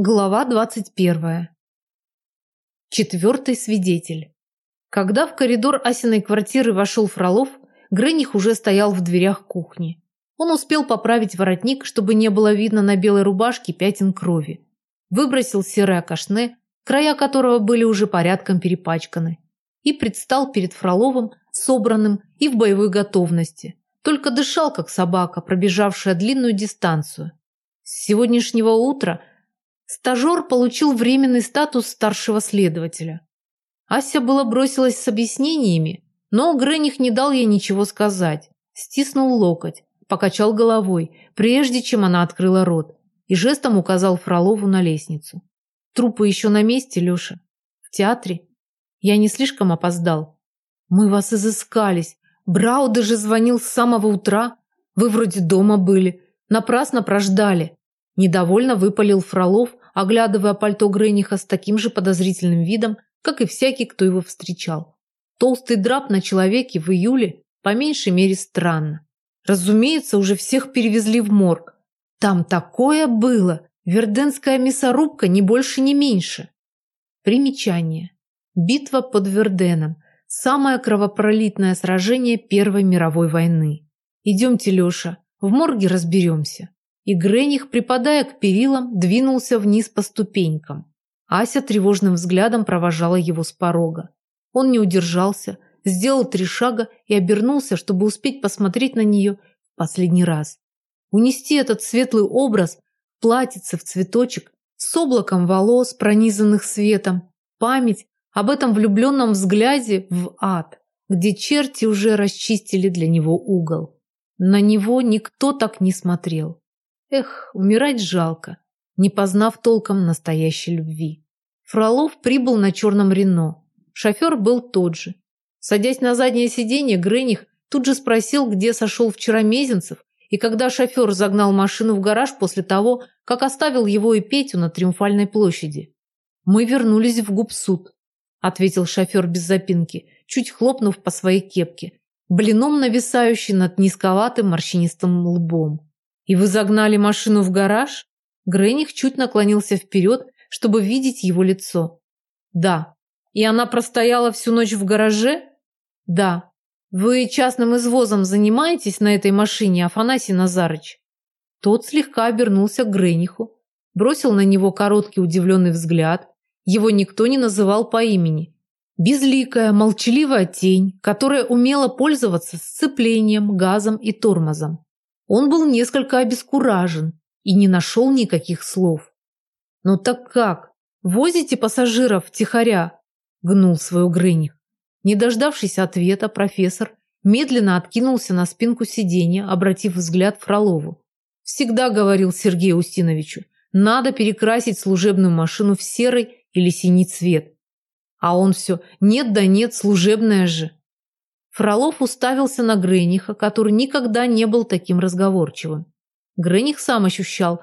Глава 21. Четвертый свидетель. Когда в коридор Асиной квартиры вошел Фролов, Грених уже стоял в дверях кухни. Он успел поправить воротник, чтобы не было видно на белой рубашке пятен крови. Выбросил серое кашне, края которого были уже порядком перепачканы, и предстал перед Фроловым, собранным и в боевой готовности. Только дышал, как собака, пробежавшая длинную дистанцию. С сегодняшнего утра – Стажер получил временный статус старшего следователя. Ася была бросилась с объяснениями, но Грених не дал ей ничего сказать. Стиснул локоть, покачал головой, прежде чем она открыла рот, и жестом указал Фролову на лестницу. «Трупы еще на месте, Леша? В театре? Я не слишком опоздал. Мы вас изыскались. Брау даже звонил с самого утра. Вы вроде дома были. Напрасно прождали». Недовольно выпалил Фролов, оглядывая пальто Грениха с таким же подозрительным видом, как и всякий, кто его встречал. Толстый драп на человеке в июле по меньшей мере странно. Разумеется, уже всех перевезли в морг. Там такое было! Верденская мясорубка не больше, не меньше. Примечание. Битва под Верденом. Самое кровопролитное сражение Первой мировой войны. Идемте, Леша, в морге разберемся и Грених, припадая к перилам, двинулся вниз по ступенькам. Ася тревожным взглядом провожала его с порога. Он не удержался, сделал три шага и обернулся, чтобы успеть посмотреть на нее в последний раз. Унести этот светлый образ, платьице в цветочек, с облаком волос, пронизанных светом, память об этом влюбленном взгляде в ад, где черти уже расчистили для него угол. На него никто так не смотрел. Эх, умирать жалко, не познав толком настоящей любви. Фролов прибыл на черном Рено. Шофер был тот же. Садясь на заднее сиденье, Грених тут же спросил, где сошел вчера Мезенцев, и когда шофер загнал машину в гараж после того, как оставил его и Петю на Триумфальной площади. «Мы вернулись в губсуд», – ответил шофер без запинки, чуть хлопнув по своей кепке, блином нависающий над низковатым морщинистым лбом. «И вы загнали машину в гараж?» Грених чуть наклонился вперед, чтобы видеть его лицо. «Да». «И она простояла всю ночь в гараже?» «Да». «Вы частным извозом занимаетесь на этой машине, Афанасий Назарыч?» Тот слегка обернулся к Грениху, бросил на него короткий удивленный взгляд. Его никто не называл по имени. Безликая, молчаливая тень, которая умела пользоваться сцеплением, газом и тормозом. Он был несколько обескуражен и не нашел никаких слов. «Ну так как? Возите пассажиров втихаря?» – гнул свою Грыних. Не дождавшись ответа, профессор медленно откинулся на спинку сиденья, обратив взгляд Фролову. «Всегда говорил Сергею Устиновичу, надо перекрасить служебную машину в серый или синий цвет. А он все «нет да нет, служебная же». Фролов уставился на Грениха, который никогда не был таким разговорчивым. Грених сам ощущал,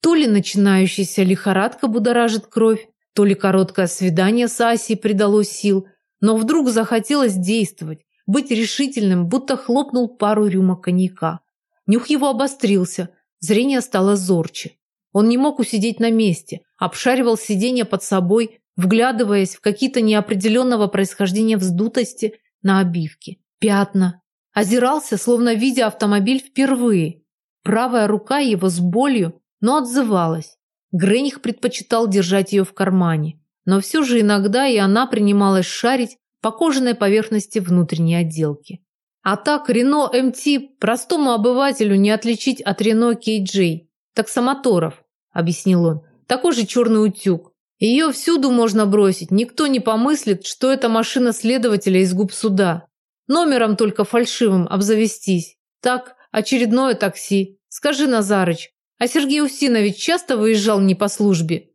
то ли начинающаяся лихорадка будоражит кровь, то ли короткое свидание с Асей придало сил, но вдруг захотелось действовать, быть решительным, будто хлопнул пару рюмок коньяка. Нюх его обострился, зрение стало зорче. Он не мог усидеть на месте, обшаривал сиденье под собой, вглядываясь в какие-то неопределенного происхождения вздутости на обивке. Пятна. Озирался, словно видя автомобиль впервые. Правая рука его с болью, но отзывалась. Грених предпочитал держать ее в кармане. Но все же иногда и она принималась шарить по кожаной поверхности внутренней отделки. А так Рено МТ простому обывателю не отличить от Рено Кейджей, таксомоторов, объяснил он. Такой же черный утюг. Ее всюду можно бросить, никто не помыслит, что это машина следователя из губ суда. Номером только фальшивым обзавестись. Так, очередное такси. Скажи, Назарыч, а Сергей Устинович часто выезжал не по службе?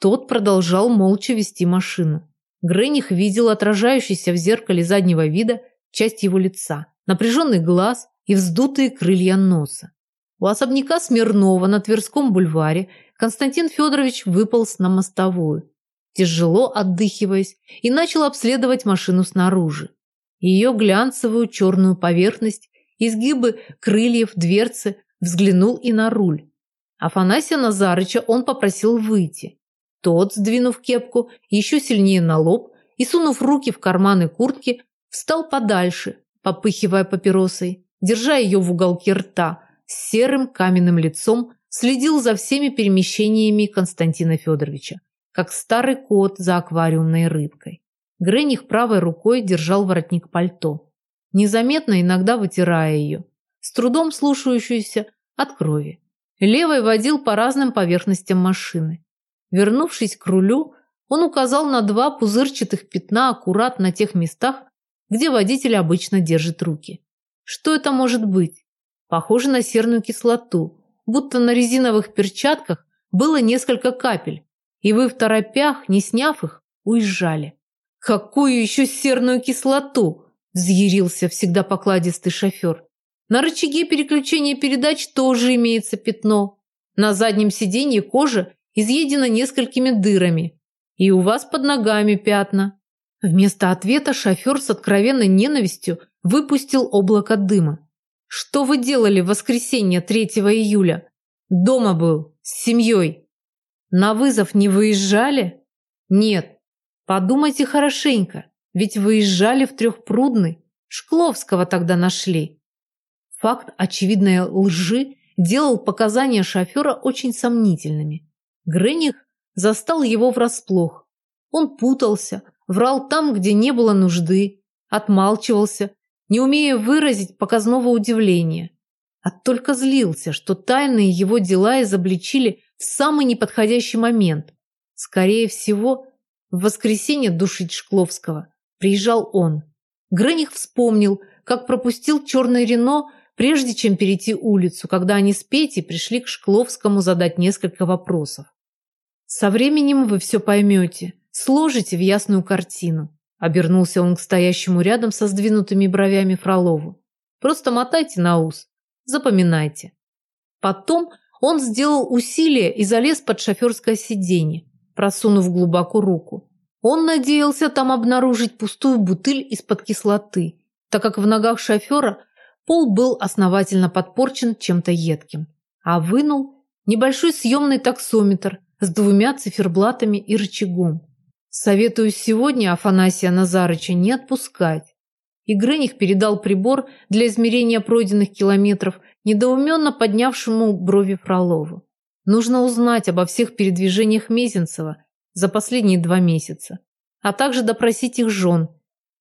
Тот продолжал молча вести машину. Грених видел отражающийся в зеркале заднего вида часть его лица, напряженный глаз и вздутые крылья носа. У особняка Смирнова на Тверском бульваре Константин Федорович выполз на мостовую, тяжело отдыхиваясь, и начал обследовать машину снаружи. Ее глянцевую черную поверхность, изгибы крыльев, дверцы, взглянул и на руль. Афанасия Назарыча он попросил выйти. Тот, сдвинув кепку еще сильнее на лоб и сунув руки в карманы куртки, встал подальше, попыхивая папиросой, держа ее в уголке рта, с серым каменным лицом, следил за всеми перемещениями Константина Федоровича, как старый кот за аквариумной рыбкой. Грених правой рукой держал воротник пальто, незаметно иногда вытирая ее, с трудом слушающуюся от крови. Левой водил по разным поверхностям машины. Вернувшись к рулю, он указал на два пузырчатых пятна аккурат на тех местах, где водитель обычно держит руки. Что это может быть? Похоже на серную кислоту, будто на резиновых перчатках было несколько капель, и вы в торопях, не сняв их, уезжали. «Какую еще серную кислоту?» – взъярился всегда покладистый шофер. На рычаге переключения передач тоже имеется пятно. На заднем сиденье кожа изъедена несколькими дырами. И у вас под ногами пятна. Вместо ответа шофер с откровенной ненавистью выпустил облако дыма. Что вы делали в воскресенье 3 июля? Дома был, с семьей. На вызов не выезжали? Нет. Подумайте хорошенько, ведь выезжали в Трехпрудный. Шкловского тогда нашли. Факт очевидной лжи делал показания шофера очень сомнительными. Грених застал его врасплох. Он путался, врал там, где не было нужды, отмалчивался, не умея выразить показного удивления. А только злился, что тайные его дела изобличили в самый неподходящий момент. Скорее всего, в воскресенье душить Шкловского приезжал он. Грених вспомнил, как пропустил черное Рено прежде чем перейти улицу, когда они с Петей пришли к Шкловскому задать несколько вопросов. «Со временем вы все поймете, сложите в ясную картину», обернулся он к стоящему рядом со сдвинутыми бровями Фролову. «Просто мотайте на ус, запоминайте». Потом он сделал усилие и залез под шоферское сиденье, просунув глубоко руку. Он надеялся там обнаружить пустую бутыль из-под кислоты, так как в ногах шофера Пол был основательно подпорчен чем-то едким, а вынул небольшой съемный таксометр с двумя циферблатами и рычагом. Советую сегодня Афанасия Назарыча не отпускать. И передал прибор для измерения пройденных километров недоуменно поднявшему брови Фролову. Нужно узнать обо всех передвижениях Мезенцева за последние два месяца, а также допросить их жен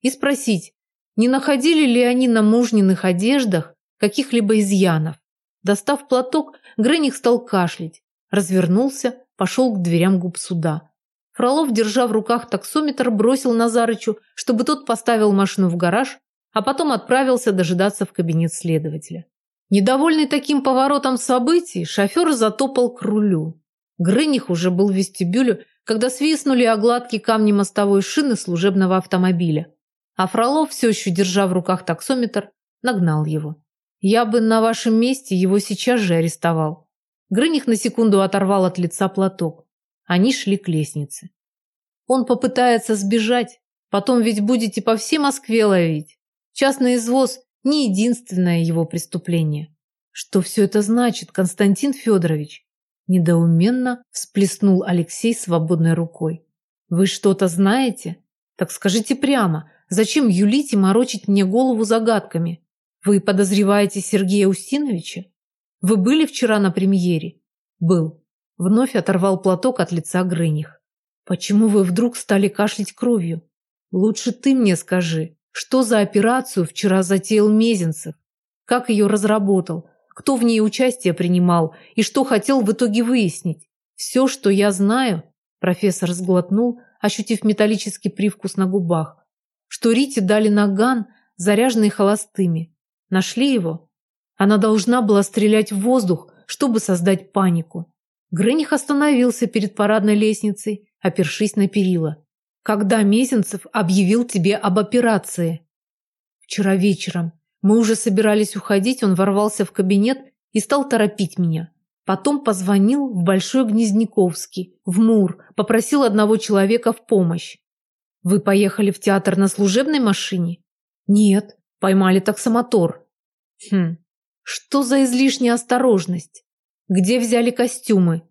и спросить, не находили ли они на мужниных одеждах каких-либо изъянов? Достав платок, Грених стал кашлять, развернулся, пошел к дверям губ суда. Фролов, держа в руках таксометр, бросил Назарычу, чтобы тот поставил машину в гараж, а потом отправился дожидаться в кабинет следователя. Недовольный таким поворотом событий, шофер затопал к рулю. Грыних уже был в вестибюле, когда свистнули огладки камни мостовой шины служебного автомобиля. А Фролов, все еще держа в руках таксометр, нагнал его. Я бы на вашем месте его сейчас же арестовал. Грыних на секунду оторвал от лица платок. Они шли к лестнице. Он попытается сбежать, потом ведь будете по всей Москве ловить. Частный извоз – не единственное его преступление. Что все это значит, Константин Федорович? Недоуменно всплеснул Алексей свободной рукой. Вы что-то знаете? Так скажите прямо, Зачем юлить и морочить мне голову загадками? Вы подозреваете Сергея Устиновича? Вы были вчера на премьере? Был. Вновь оторвал платок от лица Грыних. Почему вы вдруг стали кашлять кровью? Лучше ты мне скажи, что за операцию вчера затеял Мезенцев? Как ее разработал? Кто в ней участие принимал? И что хотел в итоге выяснить? Все, что я знаю, профессор сглотнул, ощутив металлический привкус на губах, что Рите дали наган, заряженный холостыми. Нашли его? Она должна была стрелять в воздух, чтобы создать панику. Грених остановился перед парадной лестницей, опершись на перила. Когда Мезенцев объявил тебе об операции? Вчера вечером. Мы уже собирались уходить, он ворвался в кабинет и стал торопить меня. Потом позвонил в Большой Гнездниковский, в МУР, попросил одного человека в помощь. Вы поехали в театр на служебной машине? Нет, поймали таксомотор. Хм, что за излишняя осторожность? Где взяли костюмы?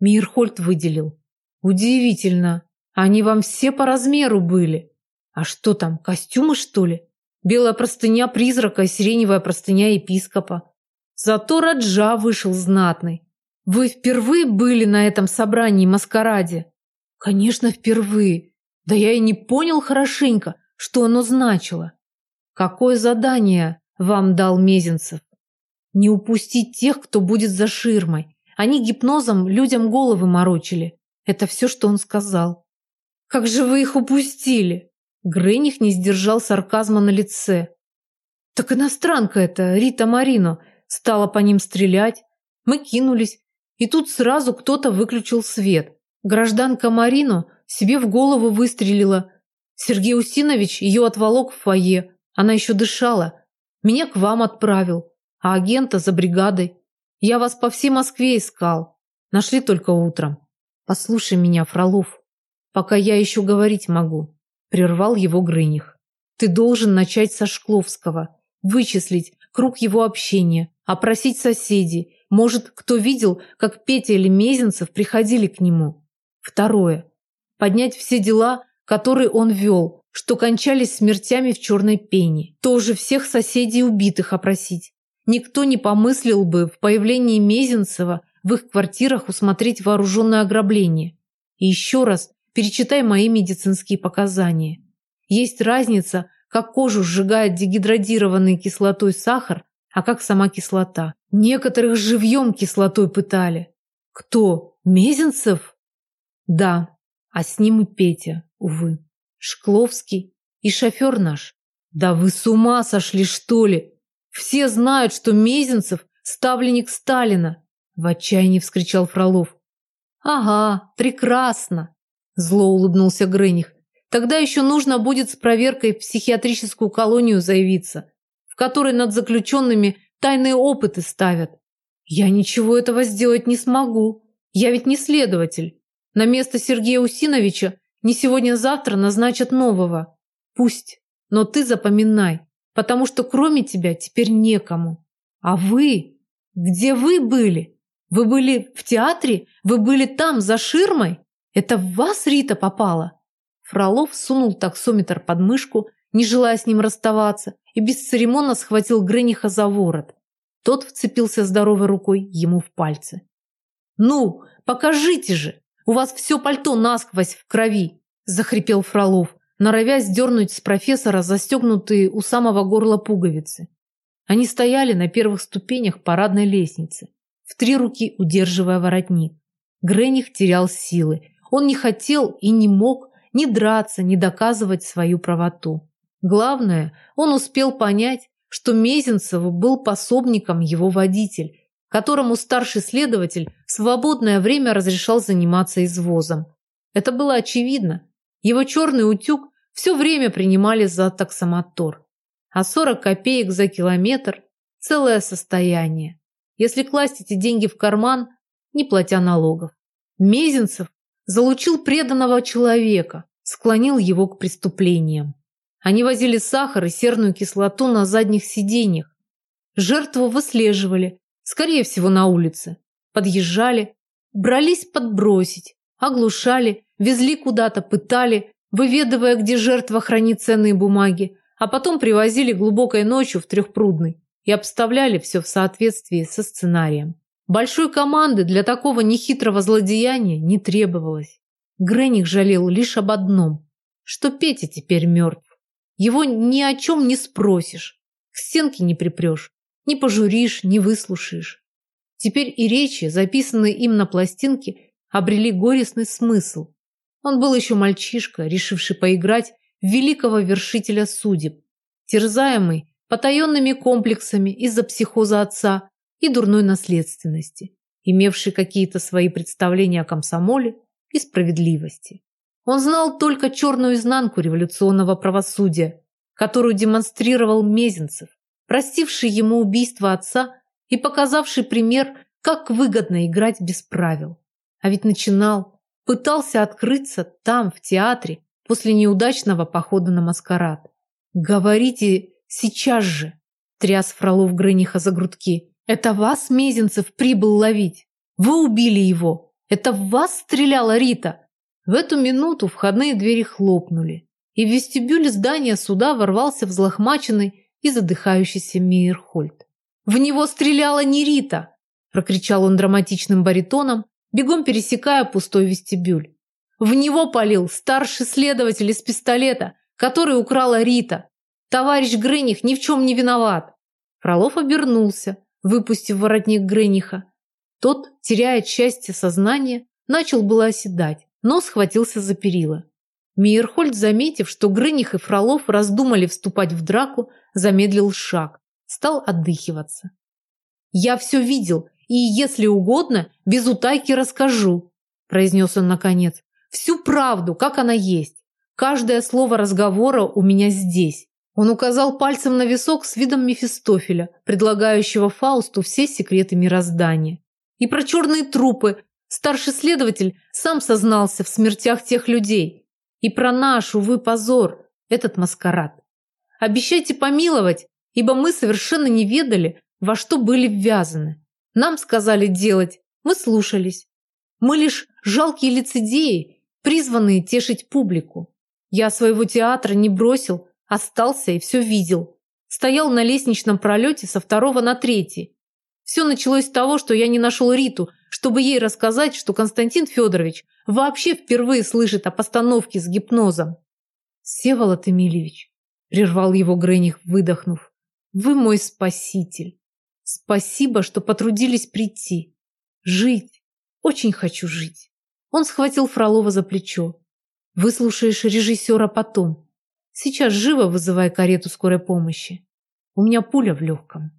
Мирхольд выделил. Удивительно. Они вам все по размеру были. А что там, костюмы, что ли? Белая простыня призрака и сиреневая простыня епископа. Зато Раджа вышел знатный. Вы впервые были на этом собрании-маскараде? Конечно, впервые. Да я и не понял хорошенько, что оно значило. Какое задание вам дал Мезенцев? Не упустить тех, кто будет за ширмой. Они гипнозом людям головы морочили. Это все, что он сказал. Как же вы их упустили? Грених не сдержал сарказма на лице. Так иностранка это, Рита Марино, стала по ним стрелять. Мы кинулись, и тут сразу кто-то выключил свет. Гражданка Марино себе в голову выстрелила. Сергей Усинович ее отволок в фойе. Она еще дышала. Меня к вам отправил, а агента за бригадой. Я вас по всей Москве искал. Нашли только утром. Послушай меня, Фролов, пока я еще говорить могу. Прервал его Грыних. Ты должен начать со Шкловского, вычислить круг его общения, опросить соседей. Может, кто видел, как Петя или Мезенцев приходили к нему. Второе. Поднять все дела, которые он вел, что кончались смертями в черной пене. Тоже всех соседей убитых опросить. Никто не помыслил бы в появлении Мезенцева в их квартирах усмотреть вооруженное ограбление. И еще раз перечитай мои медицинские показания. Есть разница, как кожу сжигает дегидродированный кислотой сахар, а как сама кислота. Некоторых живьем кислотой пытали. Кто? Мезенцев? Да, а с ним и Петя, увы. Шкловский и шофер наш. Да вы с ума сошли, что ли? Все знают, что Мезенцев – ставленник Сталина. В отчаянии вскричал Фролов. Ага, прекрасно. Зло улыбнулся Грених. Тогда еще нужно будет с проверкой в психиатрическую колонию заявиться, в которой над заключенными тайные опыты ставят. Я ничего этого сделать не смогу. Я ведь не следователь. На место Сергея Усиновича не сегодня-завтра назначат нового. Пусть. Но ты запоминай, потому что кроме тебя теперь некому. А вы? Где вы были? Вы были в театре? Вы были там, за ширмой? Это в вас Рита попала? Фролов сунул таксометр под мышку, не желая с ним расставаться, и бесцеремонно схватил Грениха за ворот. Тот вцепился здоровой рукой ему в пальцы. «Ну, покажите же! У вас все пальто насквозь в крови!» – захрипел Фролов, норовя сдернуть с профессора застегнутые у самого горла пуговицы. Они стояли на первых ступенях парадной лестницы, в три руки удерживая воротник. Грених терял силы. Он не хотел и не мог ни драться, ни доказывать свою правоту. Главное, он успел понять, что Мезенцеву был пособником его водитель, которому старший следователь в свободное время разрешал заниматься извозом. Это было очевидно. Его черный утюг все время принимали за таксомотор. А 40 копеек за километр – целое состояние. Если класть эти деньги в карман, не платя налогов. Мезенцев залучил преданного человека, склонил его к преступлениям. Они возили сахар и серную кислоту на задних сиденьях. Жертву выслеживали, скорее всего, на улице. Подъезжали, брались подбросить, оглушали, везли куда-то, пытали, выведывая, где жертва хранит ценные бумаги, а потом привозили глубокой ночью в Трехпрудный и обставляли все в соответствии со сценарием. Большой команды для такого нехитрого злодеяния не требовалось. Грених жалел лишь об одном, что Петя теперь мертв. Его ни о чем не спросишь, к стенке не припрешь, не пожуришь, не выслушаешь. Теперь и речи, записанные им на пластинке, обрели горестный смысл. Он был еще мальчишка, решивший поиграть в великого вершителя судеб, терзаемый потаенными комплексами из-за психоза отца и дурной наследственности, имевший какие-то свои представления о комсомоле и справедливости. Он знал только черную изнанку революционного правосудия, которую демонстрировал Мезенцев, простивший ему убийство отца и показавший пример, как выгодно играть без правил. А ведь начинал, пытался открыться там, в театре, после неудачного похода на маскарад. «Говорите сейчас же!» – тряс Фролов Грыниха за грудки. Это вас Мезенцев прибыл ловить. Вы убили его. Это в вас стреляла Рита. В эту минуту входные двери хлопнули, и в вестибюль здания суда ворвался взлохмаченный и задыхающийся Мейерхольд. «В него стреляла не Рита!» – прокричал он драматичным баритоном, бегом пересекая пустой вестибюль. «В него полил старший следователь из пистолета, который украла Рита. Товарищ Грених ни в чем не виноват!» Фролов обернулся, выпустив воротник Грениха. Тот, теряя счастье сознания, начал было оседать, но схватился за перила. Мейерхольд, заметив, что Грыних и Фролов раздумали вступать в драку, замедлил шаг, стал отдыхиваться. «Я все видел, и, если угодно, без утайки расскажу», произнес он наконец. «Всю правду, как она есть. Каждое слово разговора у меня здесь». Он указал пальцем на висок с видом Мефистофеля, предлагающего Фаусту все секреты мироздания. И про черные трупы. Старший следователь сам сознался в смертях тех людей. И про наш, увы, позор, этот маскарад. Обещайте помиловать, ибо мы совершенно не ведали, во что были ввязаны. Нам сказали делать, мы слушались. Мы лишь жалкие лицедеи, призванные тешить публику. Я своего театра не бросил, остался и все видел. Стоял на лестничном пролете со второго на третий. Все началось с того, что я не нашел Риту, чтобы ей рассказать, что Константин Федорович вообще впервые слышит о постановке с гипнозом. Севолод Эмильевич, прервал его Грених, выдохнув, вы мой спаситель. Спасибо, что потрудились прийти. Жить. Очень хочу жить. Он схватил Фролова за плечо. Выслушаешь режиссера потом. Сейчас живо вызывай карету скорой помощи. У меня пуля в легком.